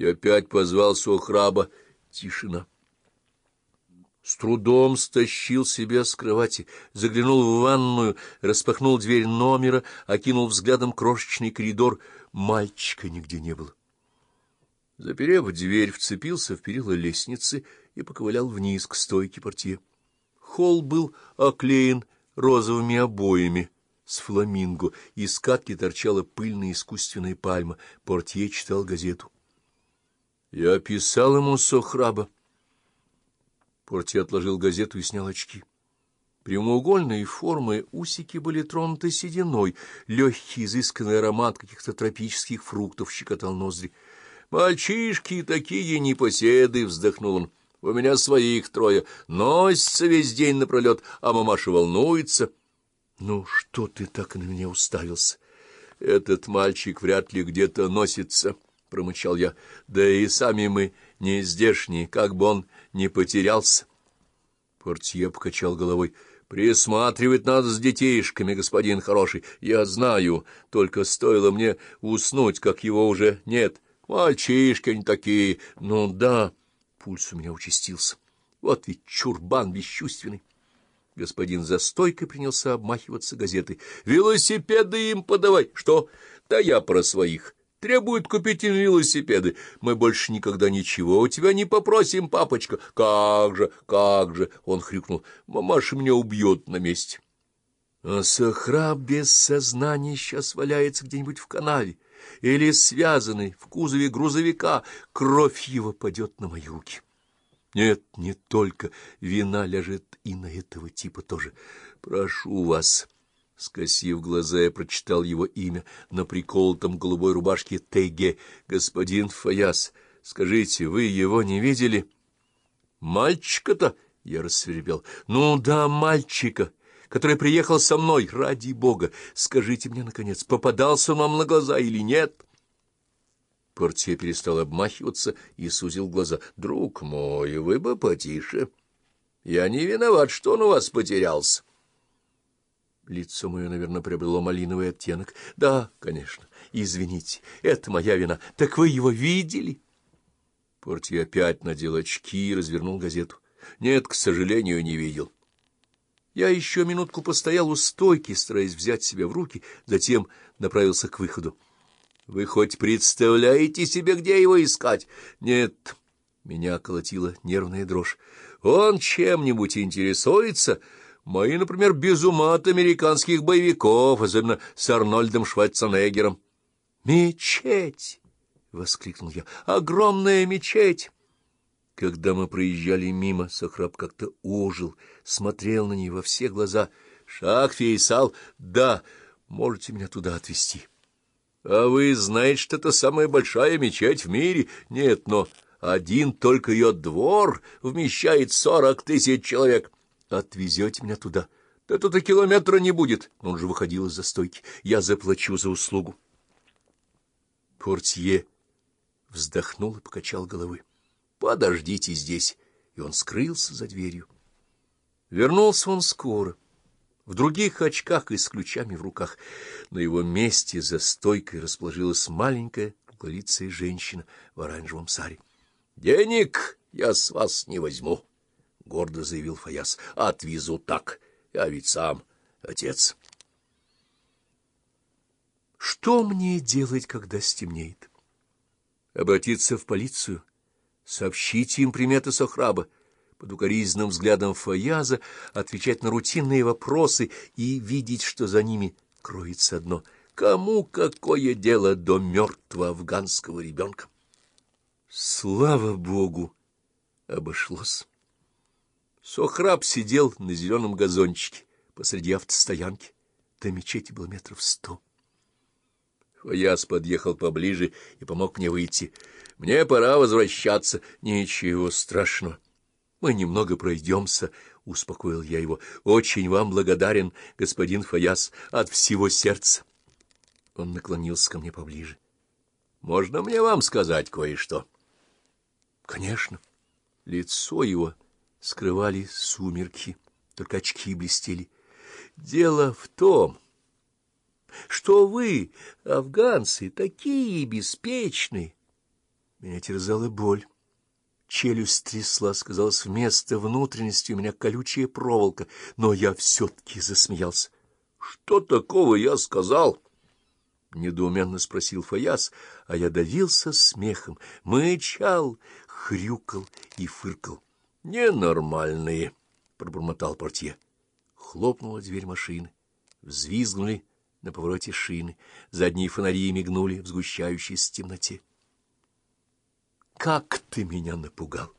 И опять позвал Сохраба. Тишина. С трудом стащил себя с кровати, заглянул в ванную, распахнул дверь номера, окинул взглядом крошечный коридор. Мальчика нигде не было. Заперев дверь, вцепился в перила лестницы и поковылял вниз к стойке портье. Холл был оклеен розовыми обоями с фламинго, из катки торчала пыльная искусственная пальма. Портье читал газету. Я описал ему Сохраба. Портье отложил газету и снял очки. Прямоугольные формы усики были тронуты сединой, легкий изысканный аромат каких-то тропических фруктов щекотал ноздри. «Мальчишки такие непоседы!» — вздохнул он. «У меня своих трое. Носится весь день напролет, а мамаша волнуется». «Ну, что ты так на меня уставился? Этот мальчик вряд ли где-то носится». — промычал я. — Да и сами мы не здешние, как бы он не потерялся. Портье покачал головой. — Присматривать надо с детишками, господин хороший. Я знаю, только стоило мне уснуть, как его уже нет. Мальчишки они такие. Ну да, пульс у меня участился. Вот ведь чурбан бесчувственный. Господин за стойкой принялся обмахиваться газетой. — Велосипеды им подавай! Что? Да я про своих. — Требуют купить им велосипеды. Мы больше никогда ничего у тебя не попросим, папочка. Как же, как же, — он хрюкнул, — мамаша меня убьет на месте. А Сахра без сознания сейчас валяется где-нибудь в канаве или связанный в кузове грузовика. Кровь его падет на мои руки. Нет, не только вина ляжет и на этого типа тоже. Прошу вас... Скосив глаза, я прочитал его имя на приколотом голубой рубашке ТГ. «Господин Фаяс, скажите, вы его не видели?» «Мальчика-то?» — я рассверепел. «Ну да, мальчика, который приехал со мной, ради бога. Скажите мне, наконец, попадался он вам на глаза или нет?» Портье перестал обмахиваться и сузил глаза. «Друг мой, вы бы потише. Я не виноват, что он у вас потерялся». Лицо мое, наверное, приобрело малиновый оттенок. Да, конечно, извините, это моя вина. Так вы его видели? Портье опять надел очки и развернул газету. Нет, к сожалению, не видел. Я еще минутку постоял у стойки, стараясь взять себя в руки, затем направился к выходу. Вы хоть представляете себе, где его искать? Нет, меня колотила нервная дрожь. Он чем-нибудь интересуется... Мои, например, без ума от американских боевиков, особенно с Арнольдом Шварценеггером. «Мечеть!» — воскликнул я. «Огромная мечеть!» Когда мы проезжали мимо, Сохраб как-то ожил, смотрел на ней во все глаза. «Шах, Фейсал, да, можете меня туда отвезти». «А вы знаете, что это самая большая мечеть в мире?» «Нет, но один только ее двор вмещает сорок тысяч человек». Отвезете меня туда. Да тут и километра не будет. Он же выходил из застойки. Я заплачу за услугу. Портье вздохнул и покачал головы. Подождите здесь. И он скрылся за дверью. Вернулся он скоро. В других очках и с ключами в руках. На его месте за стойкой расположилась маленькая круглолицая женщина в оранжевом саре. — Денег я с вас не возьму гордо заявил Фаяс. — Отвезу так. Я ведь сам отец. Что мне делать, когда стемнеет? Обратиться в полицию? Сообщите им приметы Сохраба? Под укоризненным взглядом Фаяза отвечать на рутинные вопросы и видеть, что за ними кроется одно — Кому какое дело до мертвого афганского ребенка? Слава Богу! Обошлось. Сохраб сидел на зеленом газончике посреди автостоянки. До мечети было метров сто. Фаяс подъехал поближе и помог мне выйти. Мне пора возвращаться. Ничего страшного. Мы немного пройдемся, — успокоил я его. Очень вам благодарен, господин Фаяс, от всего сердца. Он наклонился ко мне поближе. Можно мне вам сказать кое-что? Конечно. Лицо его скрывали сумерки, только очки блестели. Дело в том, что вы, афганцы, такие беспечные, Меня терзала боль. Челюсть трясла, сказалось, вместо внутренности у меня колючая проволока, но я все-таки засмеялся. — Что такого я сказал? — недоуменно спросил Фаяс, а я давился смехом, мычал, хрюкал и фыркал. — Ненормальные, — пробормотал портье. Хлопнула дверь машины. Взвизгнули на повороте шины. Задние фонари мигнули в сгущающейся темноте. «Как ты меня напугал!»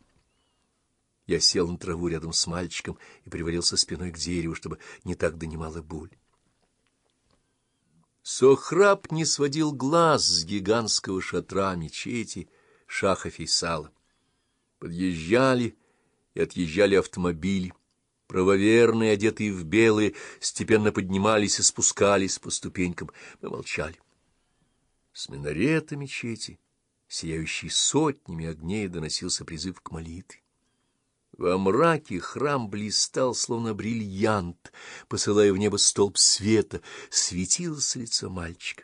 Я сел на траву рядом с мальчиком и привалился спиной к дереву, чтобы не так донимала боль. Сохраб не сводил глаз с гигантского шатра мечети Шаха Фейсала. Подъезжали и отъезжали автомобили. Правоверные, одетые в белые, степенно поднимались и спускались по ступенькам. Мы молчали. С минарета мечети, сияющий сотнями огней, доносился призыв к молитве. Во мраке храм блистал, словно бриллиант, посылая в небо столб света, светилось лицо мальчика.